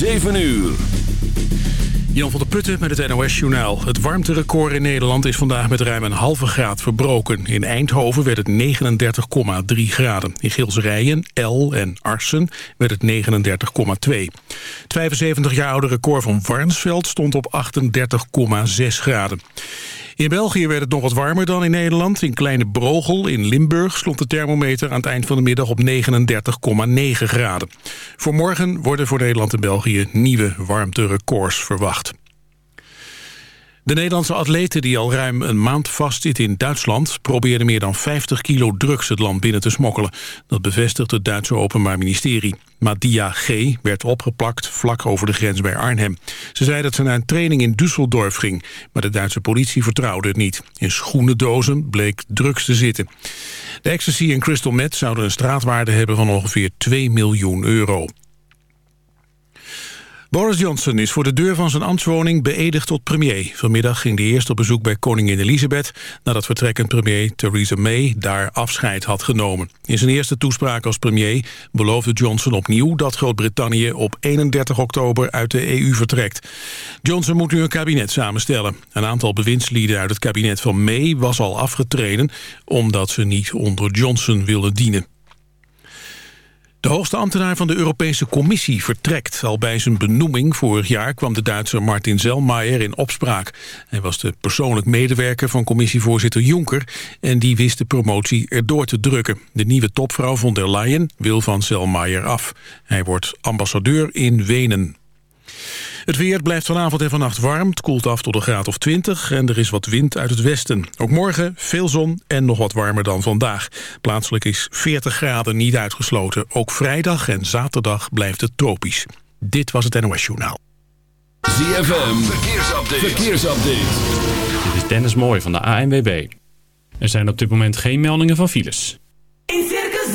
7 uur. Jan van der Putten met het NOS-journaal. Het warmterecord in Nederland is vandaag met ruim een halve graad verbroken. In Eindhoven werd het 39,3 graden. In Gilserijen, El en Arsen werd het 39,2. Het 75 jaar oude record van Warnsveld stond op 38,6 graden. In België werd het nog wat warmer dan in Nederland. In Kleine Brogel in Limburg stond de thermometer aan het eind van de middag op 39,9 graden. Voor morgen worden voor Nederland en België nieuwe warmterecords verwacht. De Nederlandse atlete die al ruim een maand vastzit in Duitsland... probeerde meer dan 50 kilo drugs het land binnen te smokkelen. Dat bevestigt het Duitse Openbaar Ministerie. Madia G. werd opgeplakt vlak over de grens bij Arnhem. Ze zei dat ze naar een training in Düsseldorf ging... maar de Duitse politie vertrouwde het niet. In schoenendozen bleek drugs te zitten. De ecstasy en crystal meth zouden een straatwaarde hebben van ongeveer 2 miljoen euro. Boris Johnson is voor de deur van zijn ambtswoning beëdigd tot premier. Vanmiddag ging de eerste op bezoek bij koningin Elizabeth... nadat vertrekkend premier Theresa May daar afscheid had genomen. In zijn eerste toespraak als premier beloofde Johnson opnieuw... dat Groot-Brittannië op 31 oktober uit de EU vertrekt. Johnson moet nu een kabinet samenstellen. Een aantal bewindslieden uit het kabinet van May was al afgetreden... omdat ze niet onder Johnson willen dienen. De hoogste ambtenaar van de Europese Commissie vertrekt. Al bij zijn benoeming vorig jaar kwam de Duitser Martin Selmayr in opspraak. Hij was de persoonlijk medewerker van commissievoorzitter Juncker... en die wist de promotie erdoor te drukken. De nieuwe topvrouw von der Leyen wil van Selmayr af. Hij wordt ambassadeur in Wenen. Het weer blijft vanavond en vannacht warm. Het koelt af tot een graad of 20 en er is wat wind uit het westen. Ook morgen veel zon en nog wat warmer dan vandaag. Plaatselijk is 40 graden niet uitgesloten. Ook vrijdag en zaterdag blijft het tropisch. Dit was het NOS Journaal. ZFM, verkeersupdate. verkeersupdate. Dit is Dennis Mooij van de ANWB. Er zijn op dit moment geen meldingen van files. In Circus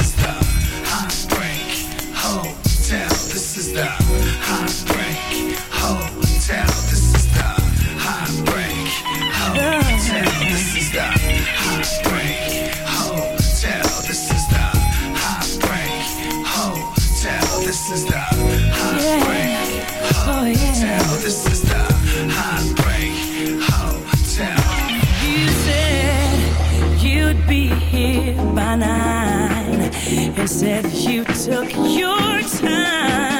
This is the Heartbreak Hotel. This is the Heartbreak Hotel. This is the Heartbreak Hotel. This is the Heartbreak Hotel. This is the Heartbreak Hotel. This is the Heartbreak Hotel. You said you'd be here by nine. And said you took your time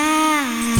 high.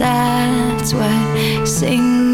That's why sing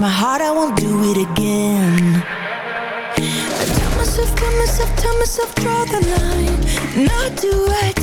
my heart, I won't do it again. I tell myself, tell myself, tell myself, draw the line. Not do right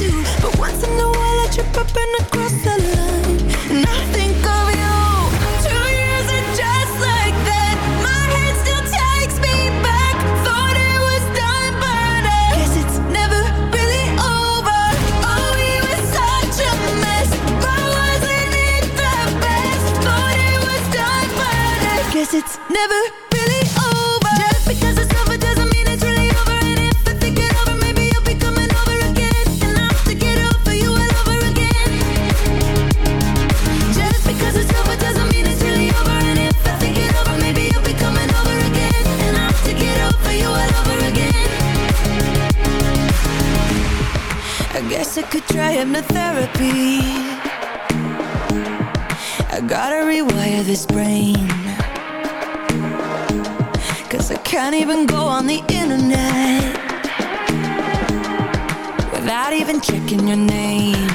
I could try hypnotherapy I gotta rewire this brain. Cause I can't even go on the internet Without even checking your name.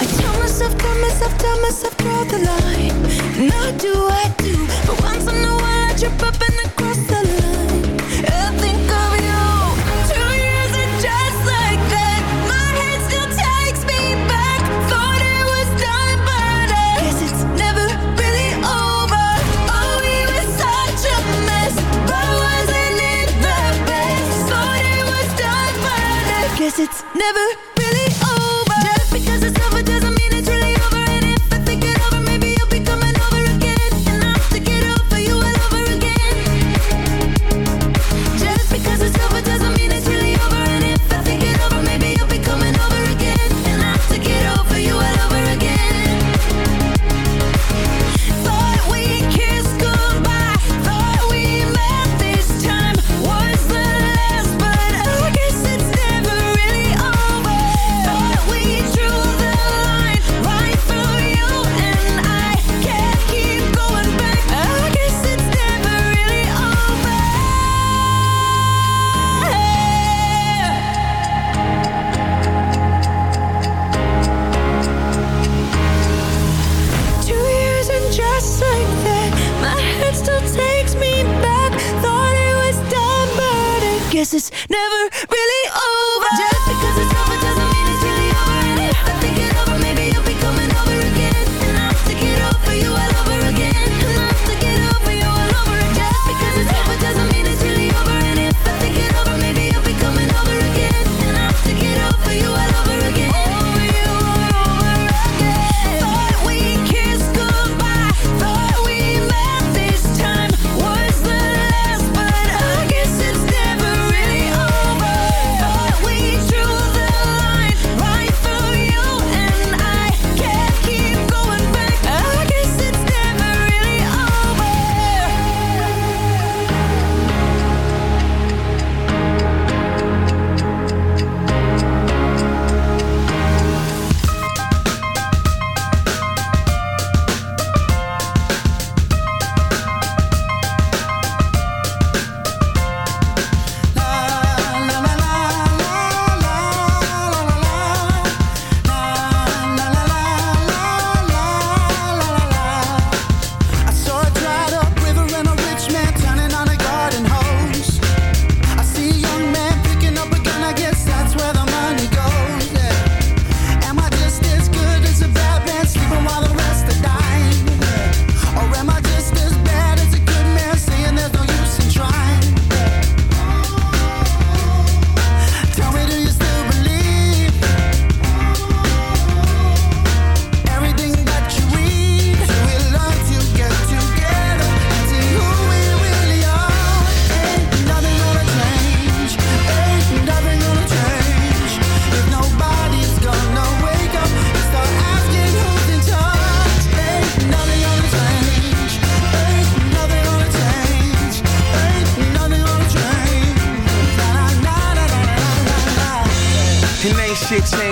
I tell myself, tell myself, tell myself, draw the line. And I do, I do. But once in a while I trip up and I it's never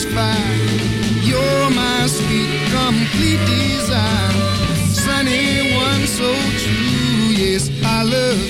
satisfied. You're my sweet, complete desire. Sunny one, so true. Yes, I love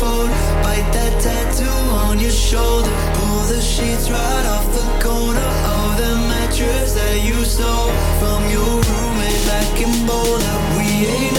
phone. Bite that tattoo on your shoulder. Pull the sheets right off the corner of the mattress that you stole from your roommate back in Boulder. We ain't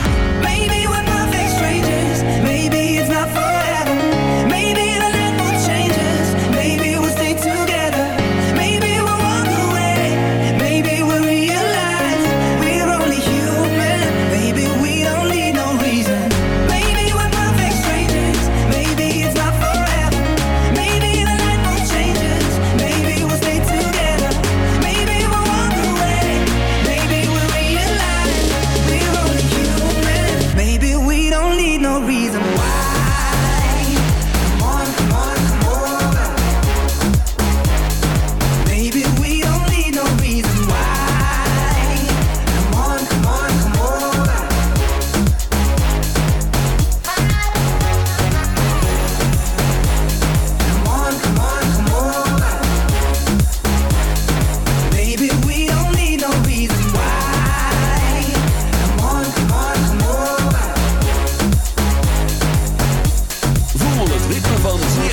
baby, we're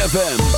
ZFM.